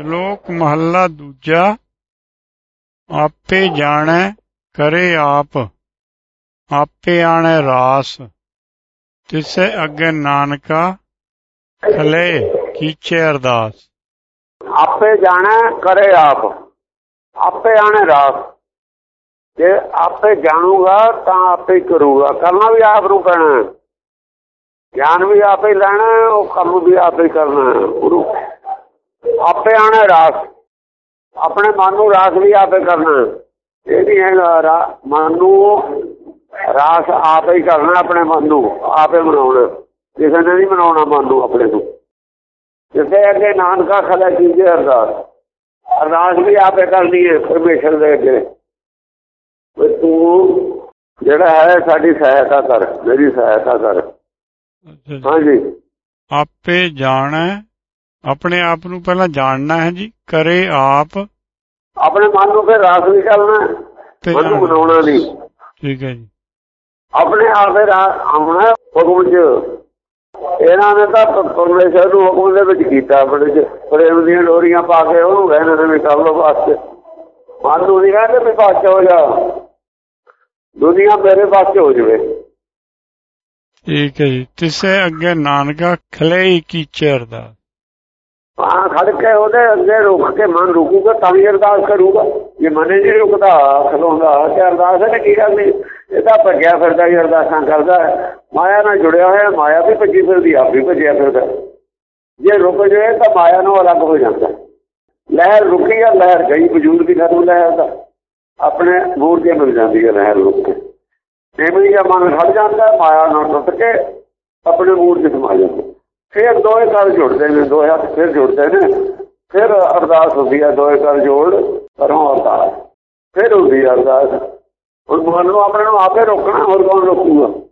ਸ਼ਲੋਕ ਮਹੱਲਾ ਦੂਜਾ, ਆਪੇ ਜਾਣੈ, ਕਰੇ ਆਪ, ਆਪੇ ਆਣੈ ਰਾਸ, ਤਿਸੈ ਅੱਗੇ ਨਾਨਕਾ ਖਲੇ ਕੀਚੇ ਅਰਦਾਸ। ਆਪੇ ਜਾਣਾ, ਕਰੇ ਆਪ, ਆਪੇ ਆਣੇ ਰਾਸ। ਜੇ ਆਪੇ ਜਾਣੂਗਾ, ਤਾਂ ਆਪੇ ਕਰੂਗਾ। ਕਰਨਾ ਵੀ ਆਪ ਨੂੰ ਪੈਣਾ। ਗਿਆਨ ਵੀ ਆਪੇ ਲੈਣਾ, ਉਹ ਕੰਮ ਵੀ ਆਪੇ ਕਰਨਾ। ਗੁਰੂ ਆਪੇ ਆਣੇ ਰਾਸ। ਆਪਣੇ ਮਨ ਨੂੰ ਰਾਸ ਵੀ ਆਪੇ ਕਰਨਾ ਹੈ। ਇਹ ਨਹੀਂ ਰਾ- ਮਨ ਨੂੰ ਰਾਸ ਆਪੇ ਹੀ ਕਰਨਾ ਆਪਣੇ ਮਨ ਨੂੰ ਆਪੇ ਬਣਾਉਣਾ ਕਿਸੇ ਨੇ ਨਹੀਂ ਬਣਾਉਣਾ ਮਨ ਨੂੰ ਆਪਣੇ ਨੂੰ। ਜਿਸੇ ਅੱਗੇ ਨਾਨਕਾ ਖਲਾ ਕੀਜੇ ਅਰਦਾਸ। ਅਰਦਾਸ ਵੀ ਆਪੇ ਕਰਨੀ ਹੈ ਪਰਮੇਸ਼ਰ ਦੇ ਅੱਗੇ। ਵੀ ਤੂੰ ਜਿਹੜਾ ਹੈ ਸਾਡੀ ਸਹਾਇਤਾ ਕਰ ਮੇਰੀ ਸਹਾਇਤਾ ਕਰ। ਹਾਂਜੀ। ਆਪੇ ਜਾਣੈ ਆਪਣੇ ਆਪ ਨੂੰ ਪਹਿਲਾਂ ਜਾਣਨਾ ਹੈ ਜੀ ਕਰੇ ਆਪ। ਆਪਣੇ ਮਨ ਨੂੰ ਫਿਰ ਰਾਸ ਕਰਨਾ ਤੇ ਮਨ ਨੂੰ ਬਣਾਉਣਾ ਨਹੀਂ ਠੀਕ ਹੈ ਜੀ। ਆਪਣੇ ਆਪੇ ਰਾਸ ਆਉਣਾ ਹੁਕਮ ਚ। ਇਹਨਾਂ ਨੇ ਤਾਂ ਪਰਮੇਸ਼ਰ ਨੂੰ ਹੁਕਮ ਦੇ ਵਿੱਚ ਕੀਤਾ ਆਪਣੇ ਚ ਪ੍ਰੇਮ ਦੀਆਂ ਡੋਰੀਆਂ ਪਾ ਕੇ ਉਹਨੂੰ ਕਹਿੰਦੇ ਨੇ ਵੀ ਕਰ ਲੋ ਵਾਸਤੇ ਮਨ ਨੂੰ ਨਹੀਂ ਕਹਿੰਦੇ ਵੀ ਚ ਹੋ ਜਾ। ਦੁਨੀਆ ਮੇਰੇ ਪਾਸੇ ਹੋ ਜਵੇ। ਠੀਕ ਹੈ ਜੀ। ਤਿਸੈ ਅੱਗੇ ਨਾਨਕਾ ਖਲੇ ਕੀਚੇ ਅਰਦਾਸ ਹਾਂ ਖੜ ਕੇ ਉਹਦੇ ਅੱਗੇ ਰੁਕ ਕੇ ਮਨ ਰੁਕੂਗਾ, ਤਾਂ ਹੀ ਅਰਦਾਸ ਕਰੂਗਾ। ਜੇ ਮਨ ਹੀ ਨਹੀਂ ਰੁਕਦਾ ਖਲੋਂਦਾ ਤੇ ਅਰਦਾਸ ਨੇ ਕੀ ਕਰਨੀ? ਇਹ ਤਾਂ ਭੱਜਿਆ ਫਿਰਦਾ ਹੀ ਅਰਦਾਸਾਂ ਕਰਦਾ ਮਾਇਆ ਨਾਲ ਜੁੜਿਆ ਹੋਇਆ, ਮਾਇਆ ਵੀ ਭੱਜੀ ਫਿਰਦੀ, ਆਪ ਵੀ ਭੱਜਿਆ ਫਿਰਦਾ। ਜੇ ਰੁਕ ਜਾਏ, ਤਾਂ ਮਾਇਆ ਨੂੰ ਅਲੱਗ ਹੋ ਜਾਂਦਾ ਲਹਿਰ ਰੁਕੀ ਆ, ਲਹਿਰ ਗਈ, ਵਜੂਦ ਵੀ ਖਤਮ ਲਹਿਰ ਦਾ। ਆਪਣੇ ਮੂਰ ਕੇ ਮਿਲ ਜਾਂਦੀ ਹੈ ਲਹਿਰ ਰੁਕ ਕੇ। ਐਵੇਂ ਹੀ ਮਨ ਖੜ ਜਾਂਦਾ, ਮਾਇਆ ਨਾਲ ਟੁੱਟ ਕੇ ਆਪਣੇ ਮੂਰ 'ਚ ਸਮਾ ਜਾਂਦਾ। ਫਿਰ ਦੋਏ ਕਰ ਜੁੜਦੇ ਨੇ ਦੋਏ ਹੱਥ ਫਿਰ ਜੁੜਦੇ ਨੇ। ਫਿਰ ਅਰਦਾਸ ਹੁੰਦੀ ਹੈ ਦੋਏ ਕਰ ਜੋੜ ਕਰੋ ਅਰਦਾਸ। ਫਿਰ ਹੁੰਦੀ ਅਰਦਾਸ। ਹੁਣ ਮਨ ਨੂੰ ਆਪਣੇ ਨੂੰ ਆਪੇ ਰੋਕਣਾ, ਹੋਰ ਕੌਣ ਰੋਕੂਗਾ?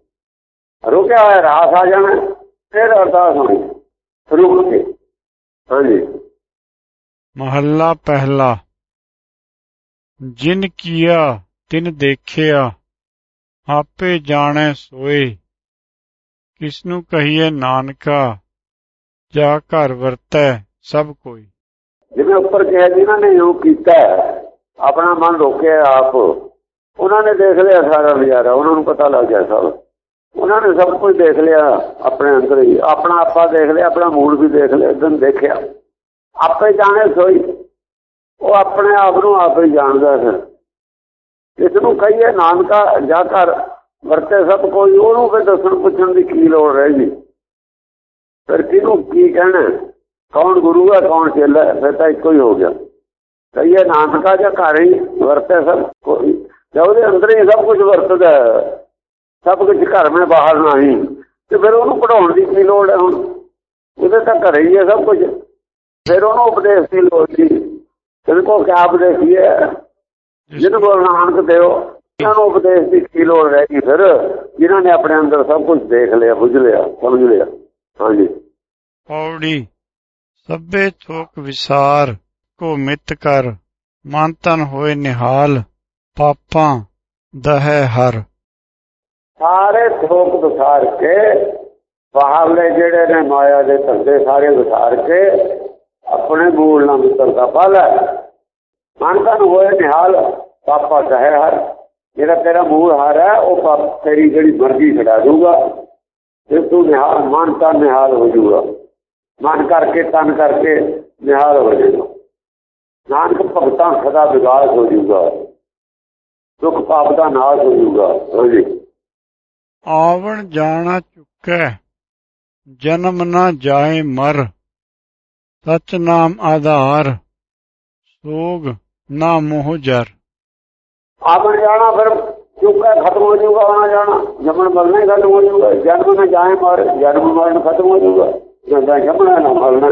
ਰੁਕਿਆ ਹੋਇਆ, ਰਾਸ ਆ ਜਾਣਾ, ਫਿਰ ਅਰਦਾਸ ਹੋਣੀ, ਰੁਕ ਕੇ। ਹਾਂਜੀ। ਮਹੱਲਾ ਪਹਿਲਾ। ਜਿਨ ਕੀਆ, ਤਿਨ ਦੇਖਿਆ, ਆਪੇ ਜਾਣੈ ਸੋਏ। ਕਿਸ ਨੂੰ ਕਹੀਏ ਨਾਨਕਾ? ਜਾ ਘਰ ਵਰਤੈ ਸਭ ਕੋਈ। ਜਿਵੇਂ ਉੱਪਰ ਕਿਹਾ ਜਿਨ੍ਹਾਂ ਨੇ ਜੋ ਕੀਤਾ ਆਪਣਾ ਮਨ ਰੋਕਿਆ ਆਪ। ਉਹਨਾਂ ਨੇ ਦੇਖ ਲਿਆ ਸਾਰਾ ਨਜ਼ਾਰਾ, ਉਹਨਾਂ ਨੂੰ ਪਤਾ ਲੱਗ ਗਿਆ ਸਭ। ਉਹਨਾਂ ਨੇ ਸਭ ਕੁਝ ਦੇਖ ਲਿਆ ਆਪਣੇ ਅੰਦਰ ਹੀ। ਆਪਣਾ ਆਪਾ ਦੇਖ ਲਿਆ, ਆਪਣਾ ਮੂਲ ਵੀ ਦੇਖ ਲਿਆ ਦਿਨ ਦੇਖਿਆ। ਆਪੇ ਜਾਣੇ ਸੋਈ। ਉਹ ਆਪਣੇ ਆਪ ਨੂੰ ਆਪੇ ਜਾਣਦਾ ਫਿਰ ਇਸ ਨੂੰ ਕਹੀਏ, ਨਾਨਕਾ, ਜਾ ਕਰ ਵਰਤੇ ਸਭ ਕੋਈ, ਉਹਨੂੰ ਫਿਰ ਦੱਸਣ ਪੁੱਛਣ ਦੀ ਕੀ ਲੋੜ ਰਹੇਗੀ ਫਿਰ ਕਿਹਨੂੰ ਕੀ ਕਹਿਣਾ? ਕੌਣ ਗੁਰੂ ਹੈ ਕੌਣ ਚੇਲਾ ਹੈ ਫਿਰ ਤਾਂ ਇੱਕੋ ਹੀ ਹੋ ਗਿਆ। ਕਹੀਏ ਨਾਨਕਾ ਜਾਂ ਘਰ ਹੀ ਵਰਤੇ ਸਭ ਕੋਈ ਜੇ ਉਹਦੇ ਅੰਦਰ ਹੀ ਸਭ ਕੁਝ ਵਰਤਦਾ ਸਭ ਕੁਝ ਘਰ ਮੈਂ ਬਾਹਰ ਨਹੀਂ ਤੇ ਫਿਰ ਉਹਨੂੰ ਪੜਾਉਣ ਦੀ ਕੀ ਲੋੜ ਹੈ ਹੁਣ? ਉਹਦੇ ਤਾਂ ਘਰੇ ਹੀ ਹੈ ਸਭ ਕੁਝ ਫਿਰ ਉਹਨੂੰ ਉਪਦੇਸ਼ ਦੀ ਲੋੜ ਸੀ। ਤੇਰੇ ਕੋਲ ਕਿਆ ਉਪਦੇਸ਼ ਹੈ ਜਿਹਨੂੰ ਗੁਰੂ ਨਾਨਕ ਦੇਵ ਇਹਨਾਂ ਨੂੰ ਉਪਦੇਸ਼ ਦੀ ਕੀ ਲੋੜ ਰਹੇਗੀ ਫਿਰ? ਜਿਨ੍ਹਾਂ ਨੇ ਆਪਣੇ ਅੰਦਰ ਸਭ ਕੁਝ ਦੇਖ ਲਿਆ, ਬੁੱਝ ਲਿਆ, ਸਮਝ ਲਿਆ। ਹਾਂਜੀ। ਪੌੜੀ ਸਭੇ ਥੋਕ ਵਿਸਾਰ ਕੋ ਮਿਤ ਕਰ ਮਨ ਤਨ ਹੋਏ ਨਿਹਾਲ ਪਾਪਾਂ ਦਹੈ ਹਰ। ਸਾਰੇ ਥੋਕ ਵਿਸਾਰ ਕੇ ਬਾਹਰਲੇ ਜਿਹੜੇ ਨੇ ਮਾਇਆ ਦੇ ਧੰਦੇ ਸਾਰੇ ਵਿਸਾਰ ਕੇ ਆਪਣੇ ਮੂਲ ਨਾਲ ਮਿੱਤਰਤਾ ਪਾ ਲੈ ਮਨ ਤਨ ਹੋਏ ਨਿਹਾਲ ਪਾਪਾ ਕਹੇ ਹਰ। ਜਿਹੜਾ ਤੇਰਾ ਮੂਲ ਹਾਰ ਹੈ ਉਹ ਪਾਪ ਤੇਰੀ ਜਿਹੜੀ ਮਰਜ਼ੀ ਛਡਾ ਦੂਗਾ ਤੇ ਤੂੰ ਨਿਹਾਲ ਮਨ ਤਨ ਨਿਹਾਲ ਹੋ ਜਾਊਗਾ। ਮਨ ਕਰਕੇ ਤਨ ਕਰਕੇ ਨਿਹਾਲ ਹੋ ਜਾਊਗਾ। ਨਾਨਕ ਭਗਤਾਂ ਸਦਾ ਵਿਗਾਸ ਹੋ ਜਾਊਗਾ। ਦੁੱਖ ਪਾਪ ਦਾ ਨਾਸ਼ ਹੋ ਜਾਊਗਾ। ਹਾਂਜੀ। ਆਵਣ ਜਾਣਾ ਚੁੱਕੈ ਜਨਮ ਨਾ ਜਾਏ ਮਰ। ਸਚ ਨਾਮ ਆਧਾਰ ਸੋਗ ਨਾ ਮੋਹ ਜਰ। ਆਵਣ ਜਾਣਾ ਫਿਰ ਚੁੱਕਾ ਖਤਮ ਹੋ ਜਾਊਗਾ ਆਉਣਾ ਜਾਣਾ? ਜੰਮਣ ਮਰਨਾ ਹੀ ਖਤਮ ਹੋ ਜਾਊਗਾ। ਜਨਮ ਨਾ ਜਾਏ ਮਰ ਜਨਮ ਮਰਨ ਖਤਮ ਹੋ ਜਾਊਗਾ। ਜਾਂਦਾ ਜੰਮਣਾ ਨਾ ਮਰਨਾ।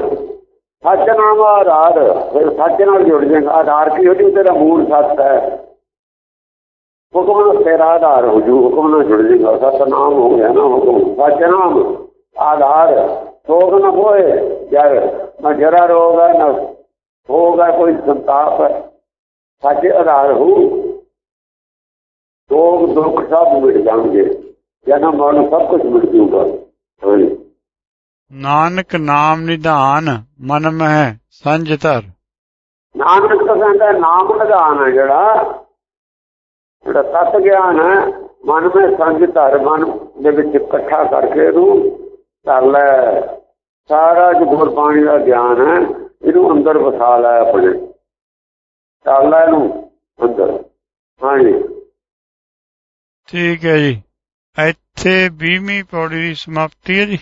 ਸੱਚ ਨਾਮ ਆਧਾਰ। ਫਿਰ ਸੱਚ ਨਾਲ ਜੁੜ ਜਾਏਗਾ। ਆਧਾਰ ਕੀ ਹੋ ਜੂ ਤੇਰਾ ਮੂਲ ਸੱਚ ਹੈ। ਹੁਕਮ ਨਾਲ ਤੇਰਾ ਆਧਾਰ ਹੋ ਜੂ ਹੁਕਮ ਨਾਲ ਜੁੜ ਜਾਏਗਾ। ਸੱਚ ਨਾਮ ਹੋ ਗਿਆ ਨਾ ਹੁਕਮ। ਸੱਚ ਨਾਮ ਆਧਾਰ। ਸੋਗ ਨਾ ਹੋਏ ਯਾਰ ਨਾ ਜਰਾ ਰੋਗ ਹੈ, ਨਾ ਹੋਗਾ ਕੋਈ ਸੰਤਾਪ ਹੈ। ਸੱਚ ਆਧਾਰ ਹੋ ਰੋਗ ਦੁੱਖ ਸਭ ਮਿਟ ਜਾਣਗੇ। ਜਨਮ ਮਰਨ ਸਭ ਕੁਝ ਮਿਟ ਜੂਗਾ ਨਾਨਕ ਨਾਮ ਨਿਧਾਨ ਮਨ ਮਹਿ ਸੰਜ ਧਰ ਨਾਨਕ ਤਾਂ ਕਹਿੰਦਾ ਨਾਮ ਨਿਧਾਨ ਹੈ ਜਿਹੜਾ। ਜਿਹੜਾ ਤਤ ਗਿਆਨ ਹੈ ਮਨ ਵਿੱਚ ਸੰਗ ਧਰ ਮਨ ਦੇ ਵਿੱਚ ਇਕੱਠਾ ਕਰਕੇ ਇਹਨੂੰ ਕਰ ਲੈ। ਸਾਰਾ ਜੋ ਗੁਰਬਾਣੀ ਦਾ ਗਿਆਨ ਹੈ ਇਹਨੂੰ ਅੰਦਰ ਵਸਾ ਲੈ ਆਪਣੇ। ਲੈ ਇਹਨੂੰ ਅੰਦਰ। ਹਾਂਜੀ ਠੀਕ ਹੈ ਜੀ। ਇੱਥੇ 20ਵੀਂ ਪੌੜੀ ਦੀ ਸਮਾਪਤੀ ਹੈ ਜੀ।